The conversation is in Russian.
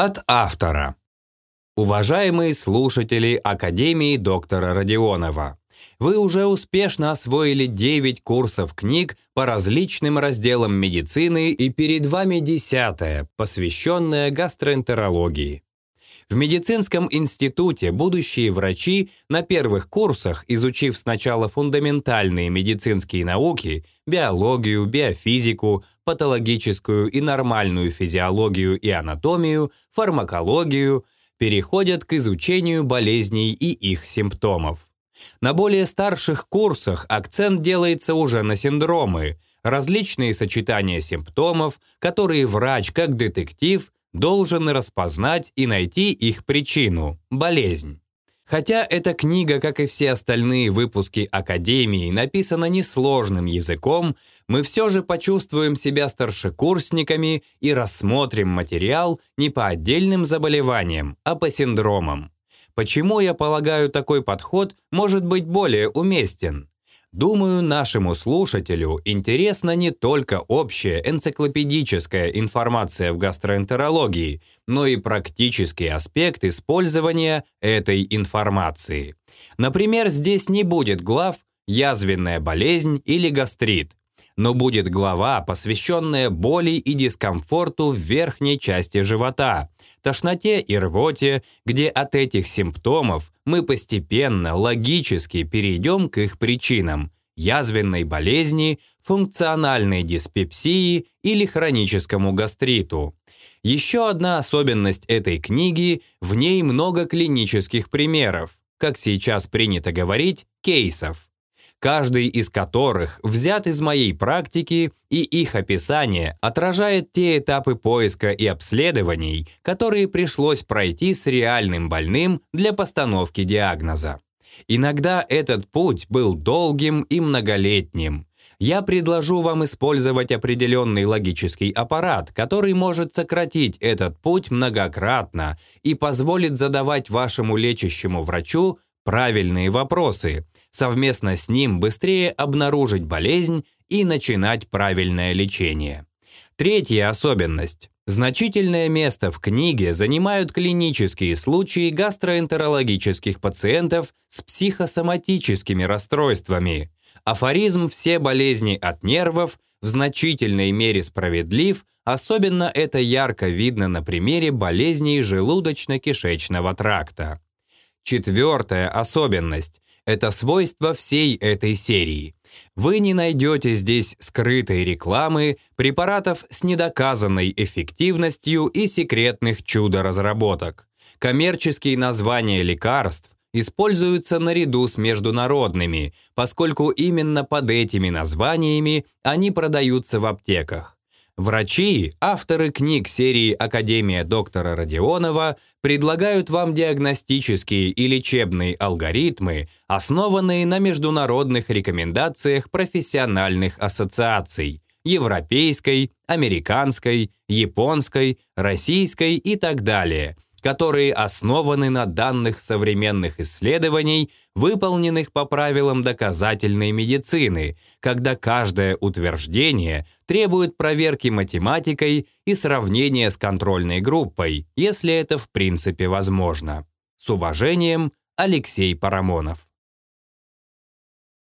От автора. Уважаемые слушатели Академии доктора Родионова, вы уже успешно освоили 9 курсов книг по различным разделам медицины и перед вами десятая, посвященная гастроэнтерологии. В медицинском институте будущие врачи на первых курсах, изучив сначала фундаментальные медицинские науки, биологию, биофизику, патологическую и нормальную физиологию и анатомию, фармакологию, переходят к изучению болезней и их симптомов. На более старших курсах акцент делается уже на синдромы, различные сочетания симптомов, которые врач как детектив должен распознать и найти их причину – болезнь. Хотя эта книга, как и все остальные выпуски Академии, написана несложным языком, мы все же почувствуем себя старшекурсниками и рассмотрим материал не по отдельным заболеваниям, а по синдромам. Почему я полагаю такой подход может быть более уместен? Думаю, нашему слушателю интересна не только общая энциклопедическая информация в гастроэнтерологии, но и практический аспект использования этой информации. Например, здесь не будет глав «язвенная болезнь» или «гастрит», но будет глава, посвященная боли и дискомфорту в верхней части живота, тошноте и рвоте, где от этих симптомов мы постепенно, логически перейдем к их причинам – язвенной болезни, функциональной диспепсии или хроническому гастриту. Еще одна особенность этой книги – в ней много клинических примеров, как сейчас принято говорить, кейсов каждый из которых взят из моей практики, и их описание отражает те этапы поиска и обследований, которые пришлось пройти с реальным больным для постановки диагноза. Иногда этот путь был долгим и многолетним. Я предложу вам использовать определенный логический аппарат, который может сократить этот путь многократно и позволит задавать вашему лечащему врачу правильные вопросы, совместно с ним быстрее обнаружить болезнь и начинать правильное лечение. Третья особенность. Значительное место в книге занимают клинические случаи гастроэнтерологических пациентов с психосоматическими расстройствами. Афоризм «все болезни от нервов» в значительной мере справедлив, особенно это ярко видно на примере болезней желудочно-кишечного тракта. Четвертая особенность – это свойство всей этой серии. Вы не найдете здесь скрытой рекламы, препаратов с недоказанной эффективностью и секретных чудо-разработок. Коммерческие названия лекарств используются наряду с международными, поскольку именно под этими названиями они продаются в аптеках. Врачи, авторы книг серии «Академия доктора Родионова» предлагают вам диагностические и лечебные алгоритмы, основанные на международных рекомендациях профессиональных ассоциаций – европейской, американской, японской, российской и так далее – которые основаны на данных современных исследований, выполненных по правилам доказательной медицины, когда каждое утверждение требует проверки математикой и сравнения с контрольной группой, если это в принципе возможно. С уважением, Алексей Парамонов.